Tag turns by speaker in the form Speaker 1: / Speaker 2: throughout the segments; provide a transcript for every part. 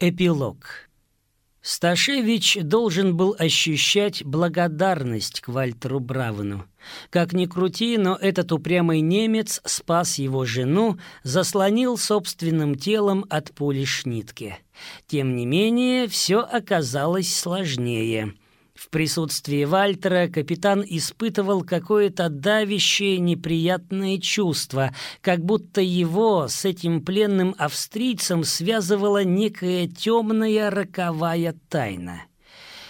Speaker 1: Эпилог. Сташевич должен был ощущать благодарность к Вальтеру Бравену. Как ни крути, но этот упрямый немец спас его жену, заслонил собственным телом от пули Шнитке. Тем не менее, все оказалось сложнее — в присутствии Вальтера капитан испытывал какое-то давящее неприятное чувство, как будто его с этим пленным австрийцем связывала некая темная роковая тайна.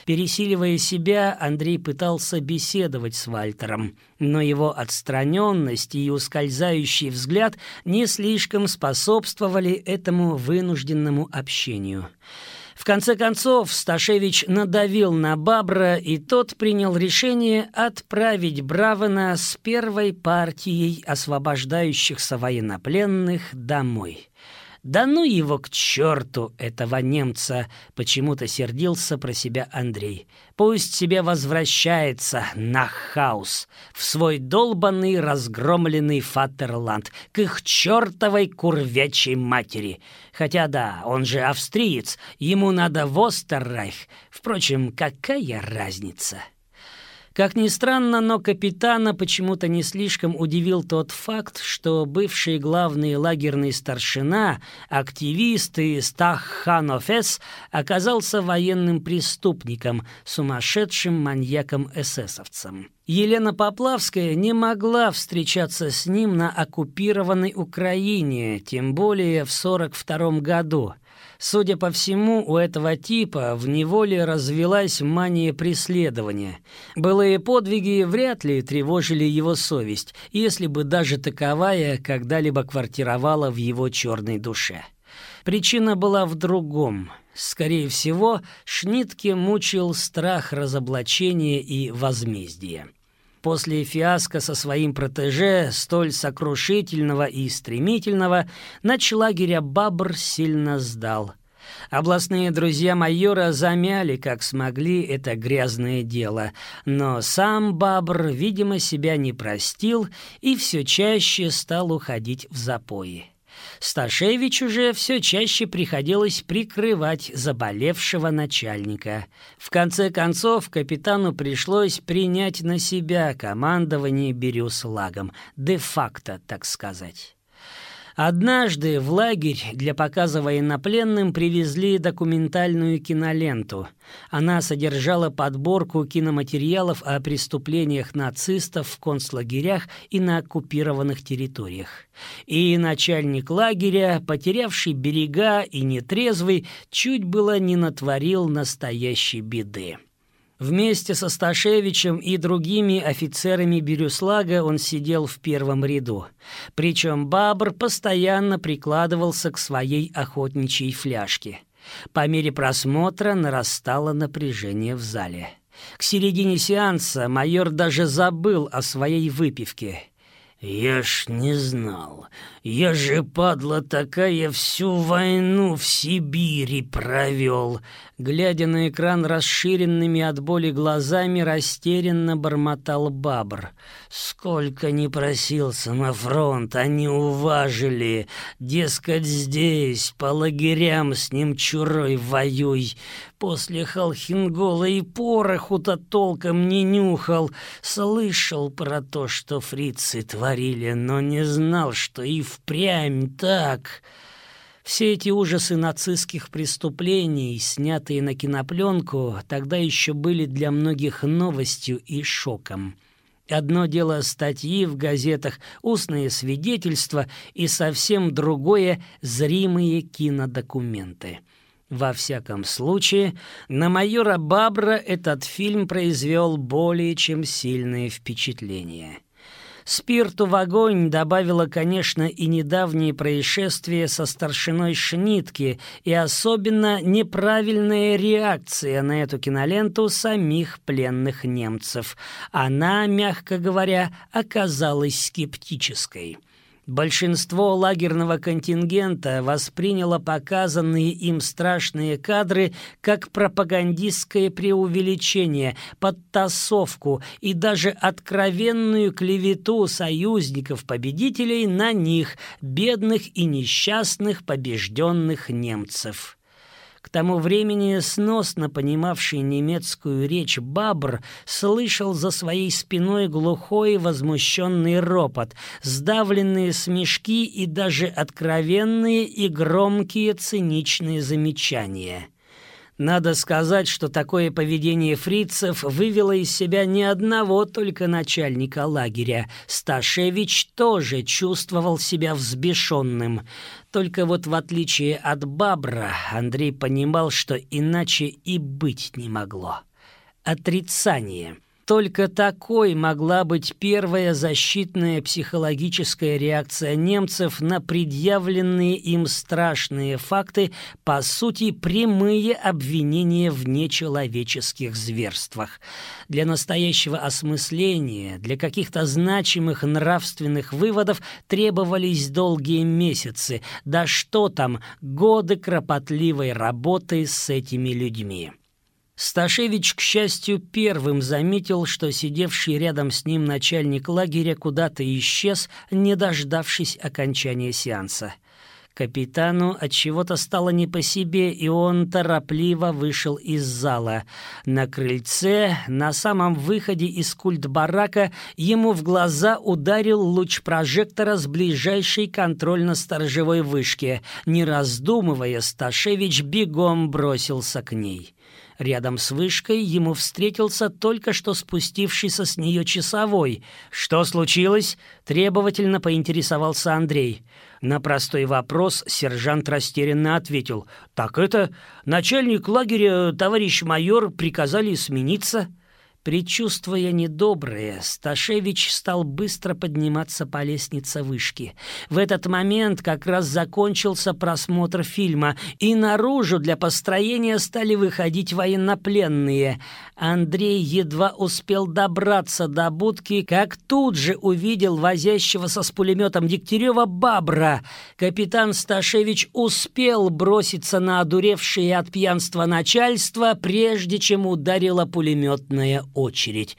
Speaker 1: Пересиливая себя, Андрей пытался беседовать с Вальтером, но его отстраненность и ускользающий взгляд не слишком способствовали этому вынужденному общению. В конце концов, Сташевич надавил на Бабра, и тот принял решение отправить Бравена с первой партией освобождающихся военнопленных домой. «Да ну его к черту, этого немца!» — почему-то сердился про себя Андрей. «Пусть себе возвращается на хаус, в свой долбанный разгромленный Фатерланд, к их чертовой курвячей матери. Хотя да, он же австриец, ему надо в Остеррайх. Впрочем, какая разница?» Как ни странно, но капитана почему-то не слишком удивил тот факт, что бывший главный лагерный старшина, активист и Стахханофес оказался военным преступником, сумасшедшим маньяком-эсэсовцем. Елена Поплавская не могла встречаться с ним на оккупированной Украине, тем более в 42 году – Судя по всему, у этого типа в неволе развелась мания преследования. Былые подвиги вряд ли тревожили его совесть, если бы даже таковая когда-либо квартировала в его черной душе. Причина была в другом. Скорее всего, Шнитке мучил страх разоблачения и возмездия. После фиаско со своим протеже, столь сокрушительного и стремительного, лагеря Бабр сильно сдал. Областные друзья майора замяли, как смогли, это грязное дело, но сам Бабр, видимо, себя не простил и все чаще стал уходить в запои. Сташевичу же все чаще приходилось прикрывать заболевшего начальника. В конце концов, капитану пришлось принять на себя командование Бирюслагом, де-факто, так сказать. Однажды в лагерь для показа военнопленным привезли документальную киноленту. Она содержала подборку киноматериалов о преступлениях нацистов в концлагерях и на оккупированных территориях. И начальник лагеря, потерявший берега и нетрезвый, чуть было не натворил настоящей беды. Вместе со Сташевичем и другими офицерами Бирюслага он сидел в первом ряду. Причем Бабр постоянно прикладывался к своей охотничьей фляжке. По мере просмотра нарастало напряжение в зале. К середине сеанса майор даже забыл о своей выпивке. «Я ж не знал. Я же, падла такая, всю войну в Сибири провел!» Глядя на экран расширенными от боли глазами, растерянно бормотал Бабр. «Сколько не просился на фронт, они уважили. Дескать, здесь, по лагерям с ним чурой воюй. После Халхингола и пороху-то толком не нюхал. Слышал про то, что фрицы творили, но не знал, что и впрямь так. Все эти ужасы нацистских преступлений, снятые на кинопленку, тогда еще были для многих новостью и шоком. Одно дело статьи в газетах, устные свидетельства и совсем другое — зримые кинодокументы. Во всяком случае, на майора Бабра этот фильм произвел более чем сильное впечатление. Спирту в огонь добавило, конечно, и недавние происшествия со старшиной Шнитки, и особенно неправильная реакция на эту киноленту самих пленных немцев. Она, мягко говоря, оказалась скептической. Большинство лагерного контингента восприняло показанные им страшные кадры как пропагандистское преувеличение, подтасовку и даже откровенную клевету союзников-победителей на них, бедных и несчастных побежденных немцев. Тому времени сносно понимавший немецкую речь Бабр слышал за своей спиной глухой возмущенный ропот, сдавленные смешки и даже откровенные и громкие циничные замечания. Надо сказать, что такое поведение фрицев вывело из себя не одного только начальника лагеря. Сташевич тоже чувствовал себя взбешенным. Только вот в отличие от Бабра, Андрей понимал, что иначе и быть не могло. Отрицание — только такой могла быть первая защитная психологическая реакция немцев на предъявленные им страшные факты, по сути, прямые обвинения в нечеловеческих зверствах. Для настоящего осмысления, для каких-то значимых нравственных выводов требовались долгие месяцы, да что там, годы кропотливой работы с этими людьми. Сташевич, к счастью, первым заметил, что сидевший рядом с ним начальник лагеря куда-то исчез, не дождавшись окончания сеанса. Капитану от чего-то стало не по себе, и он торопливо вышел из зала. На крыльце, на самом выходе из культ-барака, ему в глаза ударил луч прожектора с ближайшей контрольно-сторожевой вышки. Не раздумывая, Сташевич бегом бросился к ней. Рядом с вышкой ему встретился только что спустившийся с нее часовой. «Что случилось?» — требовательно поинтересовался Андрей. На простой вопрос сержант растерянно ответил. «Так это, начальник лагеря, товарищ майор, приказали смениться». Предчувствуя недоброе, Сташевич стал быстро подниматься по лестнице вышки. В этот момент как раз закончился просмотр фильма, и наружу для построения стали выходить военнопленные. Андрей едва успел добраться до будки, как тут же увидел возящегося с пулеметом Дегтярева Бабра. Капитан Сташевич успел броситься на одуревшее от пьянства начальство, прежде чем ударила пулеметная очередь.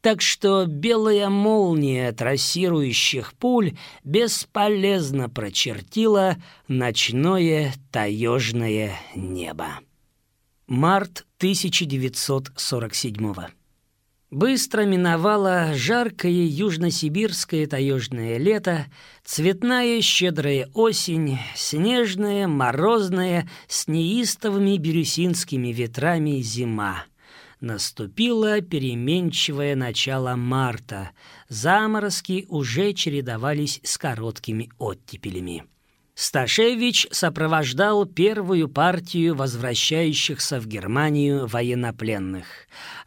Speaker 1: Так что белая молния трассирующих пуль бесполезно прочертила ночное таежное небо. Март 1947 Быстро миновало жаркое южносибирское таежное лето, цветная щедрая осень, снежная, морозная, с неистовыми бирюсинскими ветрами зима. Наступило переменчивое начало марта. Заморозки уже чередовались с короткими оттепелями. Сташевич сопровождал первую партию возвращающихся в Германию военнопленных.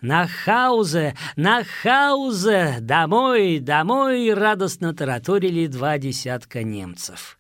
Speaker 1: «На Хаузе! На Хаузе! Домой! Домой!» радостно тараторили два десятка немцев.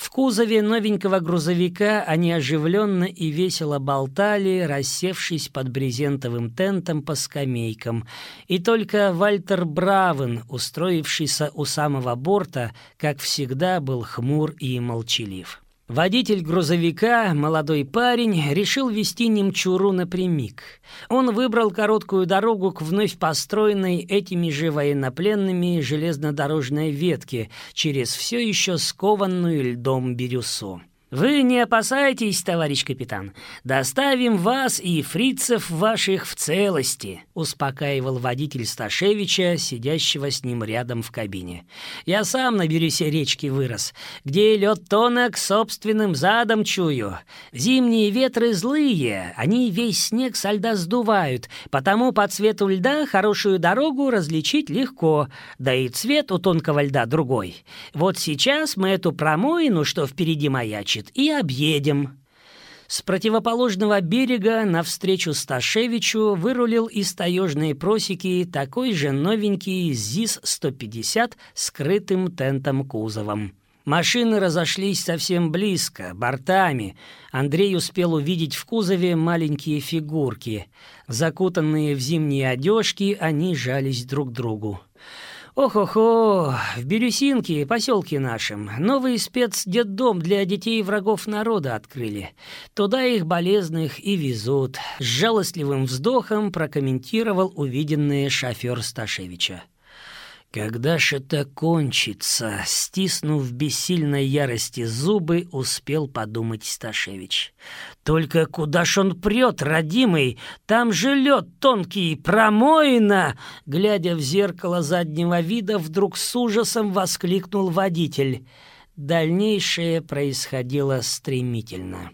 Speaker 1: В кузове новенького грузовика они оживленно и весело болтали, рассевшись под брезентовым тентом по скамейкам. И только Вальтер Бравен, устроившийся у самого борта, как всегда, был хмур и молчалив. Водитель грузовика, молодой парень, решил вести немчуру напрямик. Он выбрал короткую дорогу к вновь построенной этими же военнопленными железнодорожной ветке через все еще скованную льдом бирюсу. «Вы не опасайтесь, товарищ капитан. Доставим вас и фрицев ваших в целости», — успокаивал водитель Сташевича, сидящего с ним рядом в кабине. «Я сам на бересе речки вырос, где лед тонок собственным задом чую. Зимние ветры злые, они весь снег со льда сдувают, потому по цвету льда хорошую дорогу различить легко, да и цвет у тонкого льда другой. Вот сейчас мы эту промоину, что впереди маячит, значит, и объедем». С противоположного берега навстречу Сташевичу вырулил из таежной просеки такой же новенький ЗИС-150 с крытым тентом кузовом. Машины разошлись совсем близко, бортами. Андрей успел увидеть в кузове маленькие фигурки. Закутанные в зимние одежки, они жались друг к другу. Ох-охо, в Бирюсинке, поселке нашем, новый спецдетдом для детей врагов народа открыли. Туда их болезных и везут. С жалостливым вздохом прокомментировал увиденное шофер Сташевича. Когда ж это кончится, стиснув бессильной ярости зубы, успел подумать Сташевич. Только куда ж он прет, родимый? Там же лед тонкий, промоина! Глядя в зеркало заднего вида, вдруг с ужасом воскликнул водитель. Дальнейшее происходило стремительно.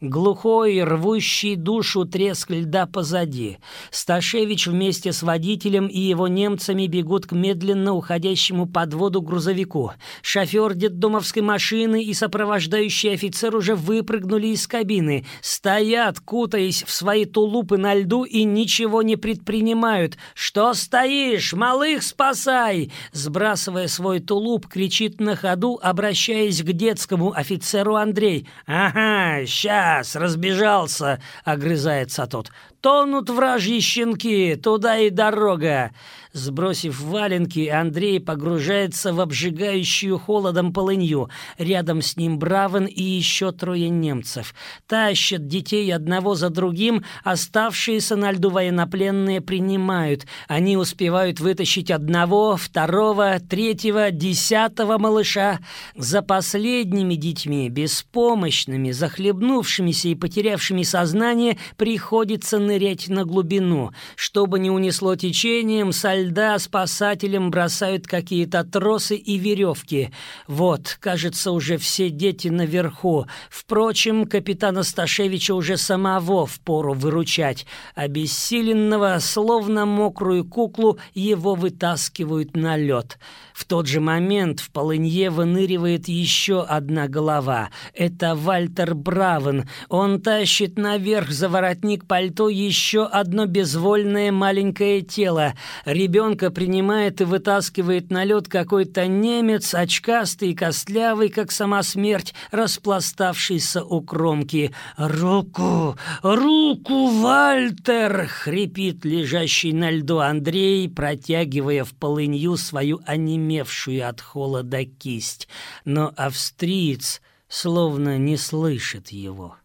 Speaker 1: Глухой, рвущий душу треск льда позади. Сташевич вместе с водителем и его немцами бегут к медленно уходящему под воду грузовику. Шофер детдомовской машины и сопровождающий офицер уже выпрыгнули из кабины. Стоят, кутаясь в свои тулупы на льду и ничего не предпринимают. «Что стоишь? Малых спасай!» Сбрасывая свой тулуп, кричит на ходу, обращаясь к детскому офицеру Андрей. «Ага, ща!» Раз, разбежался!» — огрызается тот. «Тонут вражьи щенки, туда и дорога!» Сбросив валенки, Андрей погружается в обжигающую холодом полынью. Рядом с ним Бравен и еще трое немцев. Тащат детей одного за другим, оставшиеся на льду военнопленные принимают. Они успевают вытащить одного, второго, третьего, десятого малыша. За последними детьми, беспомощными, захлебнувшимися и потерявшими сознание, приходится нырять на глубину. Чтобы не унесло течением, со льда спасателям бросают какие-то тросы и веревки. Вот, кажется, уже все дети наверху. Впрочем, капитана Сташевича уже самого впору выручать. Обессиленного, словно мокрую куклу, его вытаскивают на лед. В тот же момент в полынье выныривает еще одна голова. Это Вальтер Бравен. Он тащит наверх за воротник пальто еще одно безвольное маленькое тело. Ребенка принимает и вытаскивает на лед какой-то немец, очкастый, костлявый, как сама смерть, распластавшийся у кромки. «Руку! Руку, Вальтер!» — хрипит лежащий на льду Андрей, протягивая в полынью свою онемевшую от холода кисть. Но австриец словно не слышит его.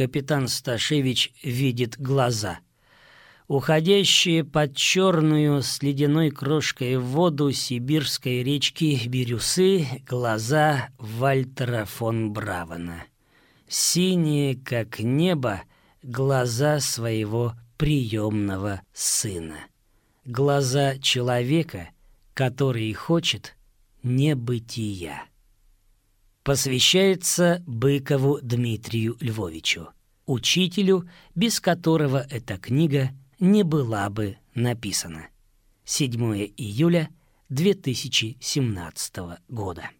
Speaker 1: Капитан Сташевич видит глаза — уходящие под черную с ледяной крошкой воду сибирской речки Бирюсы глаза Вальтера фон Бравана. Синие, как небо, глаза своего приемного сына. Глаза человека, который хочет небытия. Посвящается Быкову Дмитрию Львовичу, учителю, без которого эта книга не была бы написана. 7 июля 2017 года.